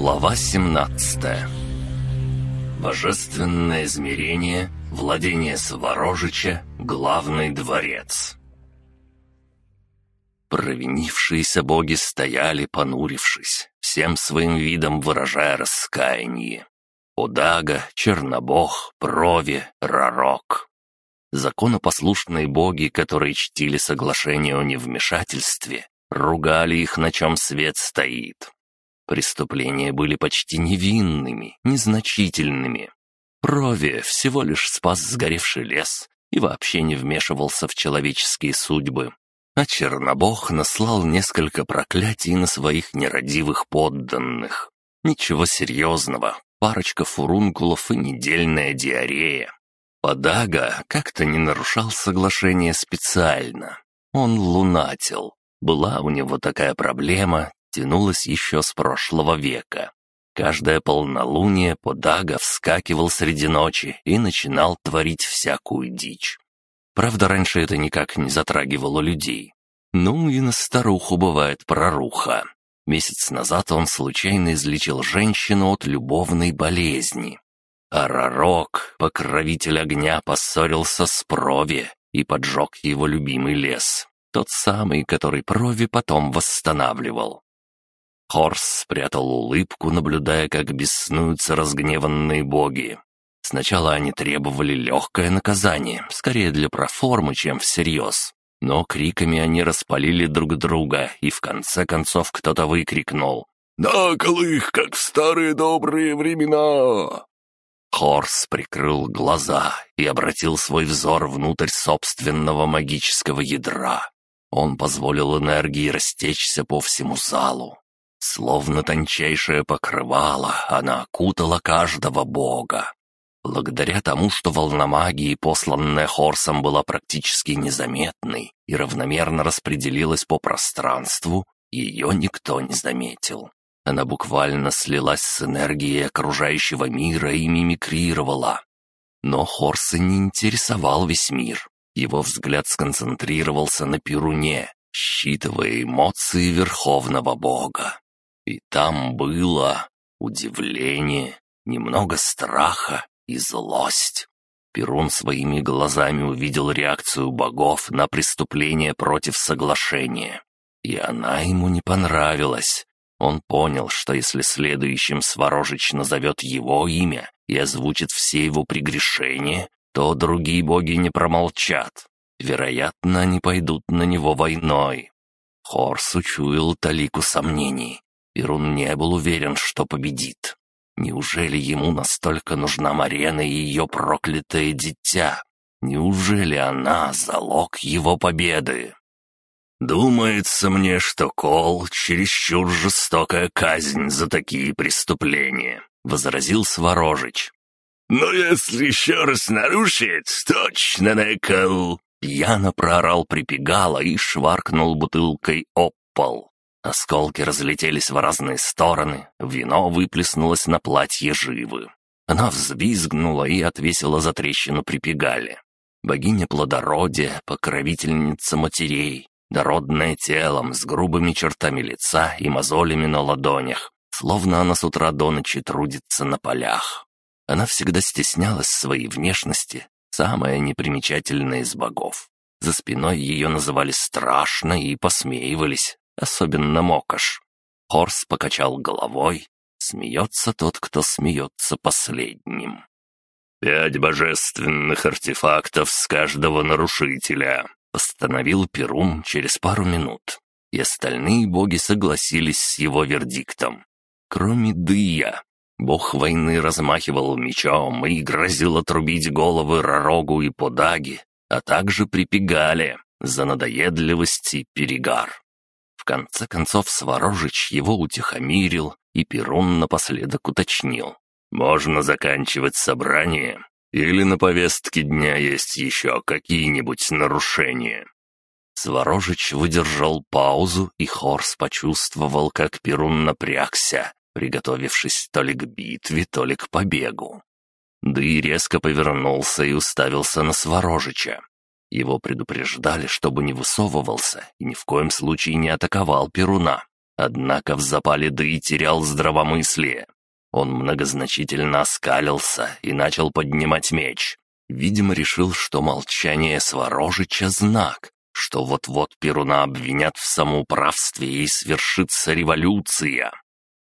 Глава 17 Божественное измерение, владение Сворожича, главный дворец. Провинившиеся боги стояли, понурившись, всем своим видом выражая раскаяние. Удага, Чернобог, Прови, Ророк. Законопослушные боги, которые чтили соглашение о невмешательстве, ругали их, на чем свет стоит. Преступления были почти невинными, незначительными. Прови всего лишь спас сгоревший лес и вообще не вмешивался в человеческие судьбы. А Чернобог наслал несколько проклятий на своих нерадивых подданных. Ничего серьезного, парочка фурункулов и недельная диарея. Подага как-то не нарушал соглашение специально. Он лунатил. Была у него такая проблема, тянулась еще с прошлого века. Каждое полнолуние Подага вскакивал среди ночи и начинал творить всякую дичь. Правда, раньше это никак не затрагивало людей. Ну и на старуху бывает проруха. Месяц назад он случайно излечил женщину от любовной болезни. А Ророк, покровитель огня, поссорился с Прови и поджег его любимый лес. Тот самый, который Прови потом восстанавливал. Хорс спрятал улыбку, наблюдая, как беснуются разгневанные боги. Сначала они требовали легкое наказание, скорее для проформы, чем всерьез. Но криками они распалили друг друга, и в конце концов кто-то выкрикнул «На их, как в старые добрые времена!» Хорс прикрыл глаза и обратил свой взор внутрь собственного магического ядра. Он позволил энергии растечься по всему залу. Словно тончайшее покрывало, она окутала каждого бога. Благодаря тому, что волна магии, посланная Хорсом, была практически незаметной и равномерно распределилась по пространству, ее никто не заметил. Она буквально слилась с энергией окружающего мира и мимикрировала. Но Хорса не интересовал весь мир. Его взгляд сконцентрировался на Перуне, считывая эмоции Верховного Бога. И там было удивление, немного страха и злость. Перун своими глазами увидел реакцию богов на преступление против соглашения. И она ему не понравилась. Он понял, что если следующим Сворожич назовет его имя и озвучит все его прегрешения, то другие боги не промолчат. Вероятно, они пойдут на него войной. Хорс учуял талику сомнений. Перун не был уверен, что победит. Неужели ему настолько нужна Марена и ее проклятое дитя? Неужели она — залог его победы? «Думается мне, что Кол — чересчур жестокая казнь за такие преступления», — возразил Сворожич. «Но если еще раз нарушит, точно на кол!» Пьяно проорал припегало и шваркнул бутылкой об пол. Осколки разлетелись в разные стороны, вино выплеснулось на платье живы. Она взвизгнула и отвесила за трещину припегали. Богиня плодородия, покровительница матерей, дородное телом, с грубыми чертами лица и мозолями на ладонях, словно она с утра до ночи трудится на полях. Она всегда стеснялась своей внешности, самая непримечательная из богов. За спиной ее называли страшно и посмеивались, особенно Мокаш. Хорс покачал головой. Смеется тот, кто смеется последним. «Пять божественных артефактов с каждого нарушителя», — постановил Перум через пару минут. И остальные боги согласились с его вердиктом. Кроме Дыя. Бог войны размахивал мечом и грозил отрубить головы Ророгу и Подаги, а также припегали за надоедливость и перегар конце концов Сворожич его утихомирил, и Перун напоследок уточнил. «Можно заканчивать собрание? Или на повестке дня есть еще какие-нибудь нарушения?» Сворожич выдержал паузу, и Хорс почувствовал, как Перун напрягся, приготовившись то ли к битве, то ли к побегу. Да и резко повернулся и уставился на Сворожича. Его предупреждали, чтобы не высовывался и ни в коем случае не атаковал Перуна. однако в запале дый терял здравомыслие. Он многозначительно оскалился и начал поднимать меч. Видимо, решил, что молчание Сворожича — знак, что вот-вот Перуна обвинят в самоуправстве и свершится революция.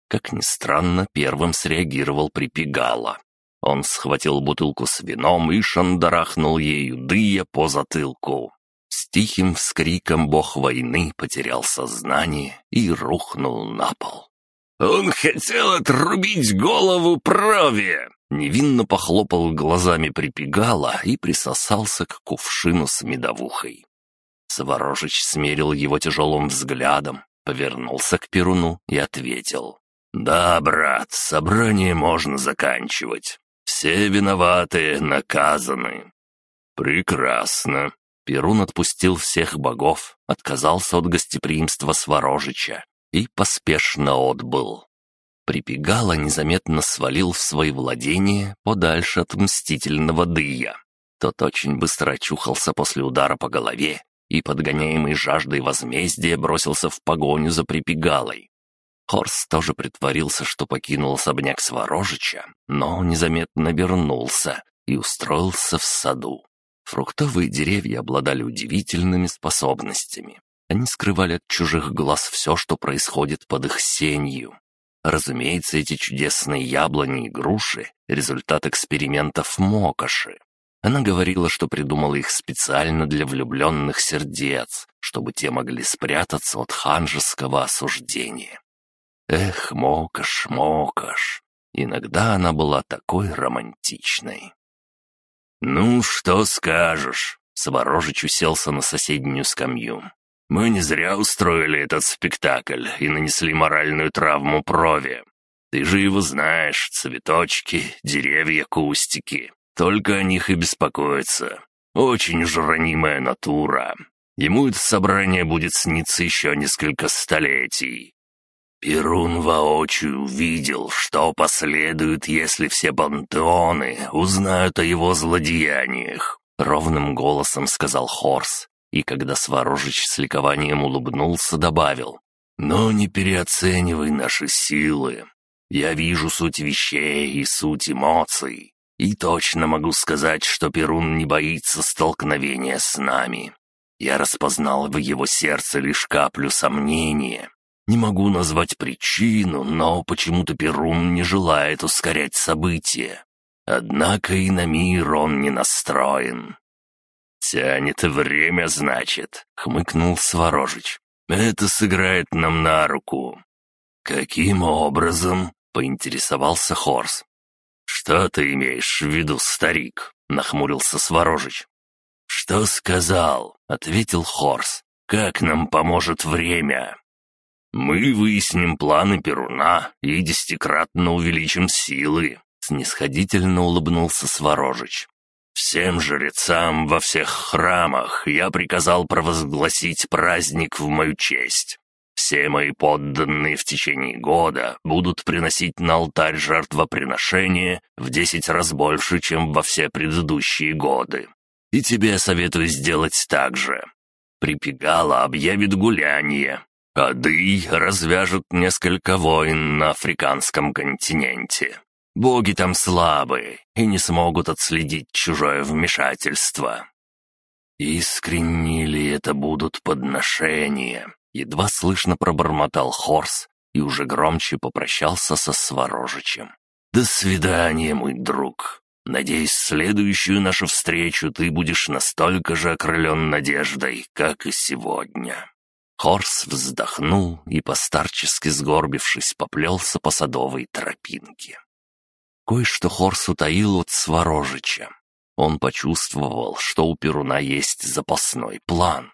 Как ни странно, первым среагировал Припегало. Он схватил бутылку с вином и шандарахнул ею дыя по затылку. С тихим вскриком бог войны потерял сознание и рухнул на пол. «Он хотел отрубить голову Прове!» Невинно похлопал глазами припегала и присосался к кувшину с медовухой. Сворожич смерил его тяжелым взглядом, повернулся к Перуну и ответил. «Да, брат, собрание можно заканчивать. Все виноватые наказаны». «Прекрасно». Перун отпустил всех богов, отказался от гостеприимства Сворожича и поспешно отбыл. Припегало незаметно свалил в свои владения подальше от мстительного дыя. Тот очень быстро очухался после удара по голове и, подгоняемый жаждой возмездия, бросился в погоню за припегалой. Хорс тоже притворился, что покинул особняк Сворожича, но незаметно вернулся и устроился в саду. Фруктовые деревья обладали удивительными способностями. Они скрывали от чужих глаз все, что происходит под их сенью. Разумеется, эти чудесные яблони и груши — результат экспериментов Мокоши. Она говорила, что придумала их специально для влюбленных сердец, чтобы те могли спрятаться от ханжеского осуждения. Эх, Мокош, Мокош, иногда она была такой романтичной. «Ну, что скажешь?» — Сворожич уселся на соседнюю скамью. Мы не зря устроили этот спектакль и нанесли моральную травму Прове. Ты же его знаешь, цветочки, деревья, кустики. Только о них и беспокоиться. Очень уж натура. Ему это собрание будет сниться еще несколько столетий. Перун воочию увидел, что последует, если все пантеоны узнают о его злодеяниях. Ровным голосом сказал Хорс, и когда Сварожич с ликованием улыбнулся, добавил, «Но не переоценивай наши силы. Я вижу суть вещей и суть эмоций, и точно могу сказать, что Перун не боится столкновения с нами. Я распознал в его сердце лишь каплю сомнения. Не могу назвать причину, но почему-то Перун не желает ускорять события. Однако и на мир он не настроен. «Тянет время, значит», — хмыкнул Сворожич. «Это сыграет нам на руку». «Каким образом?» — поинтересовался Хорс. «Что ты имеешь в виду, старик?» — нахмурился Сворожич. «Что сказал?» — ответил Хорс. «Как нам поможет время?» «Мы выясним планы Перуна и десятикратно увеличим силы», — снисходительно улыбнулся Сворожич. Всем жрецам во всех храмах я приказал провозгласить праздник в мою честь. Все мои подданные в течение года будут приносить на алтарь жертвоприношения в десять раз больше, чем во все предыдущие годы. И тебе советую сделать так же. Припегала объявит гуляние, а Дый развяжут несколько войн на африканском континенте. Боги там слабые и не смогут отследить чужое вмешательство. Искренние ли это будут подношения? Едва слышно пробормотал Хорс и уже громче попрощался со Сворожичем. «До свидания, мой друг. Надеюсь, следующую нашу встречу ты будешь настолько же окрылен надеждой, как и сегодня». Хорс вздохнул и, постарчески сгорбившись, поплелся по садовой тропинке. Кое-что Хорс утаил от Сворожича. Он почувствовал, что у Перуна есть запасной план.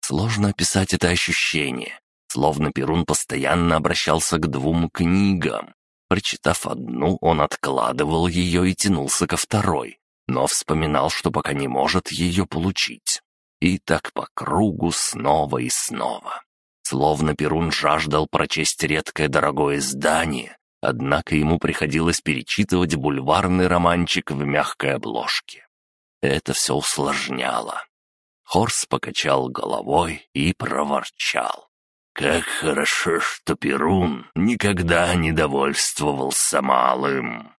Сложно описать это ощущение, словно Перун постоянно обращался к двум книгам. Прочитав одну, он откладывал ее и тянулся ко второй, но вспоминал, что пока не может ее получить. И так по кругу снова и снова. Словно Перун жаждал прочесть редкое дорогое издание, Однако ему приходилось перечитывать бульварный романчик в мягкой обложке. Это все усложняло. Хорс покачал головой и проворчал. Как хорошо, что Перун никогда не довольствовался малым.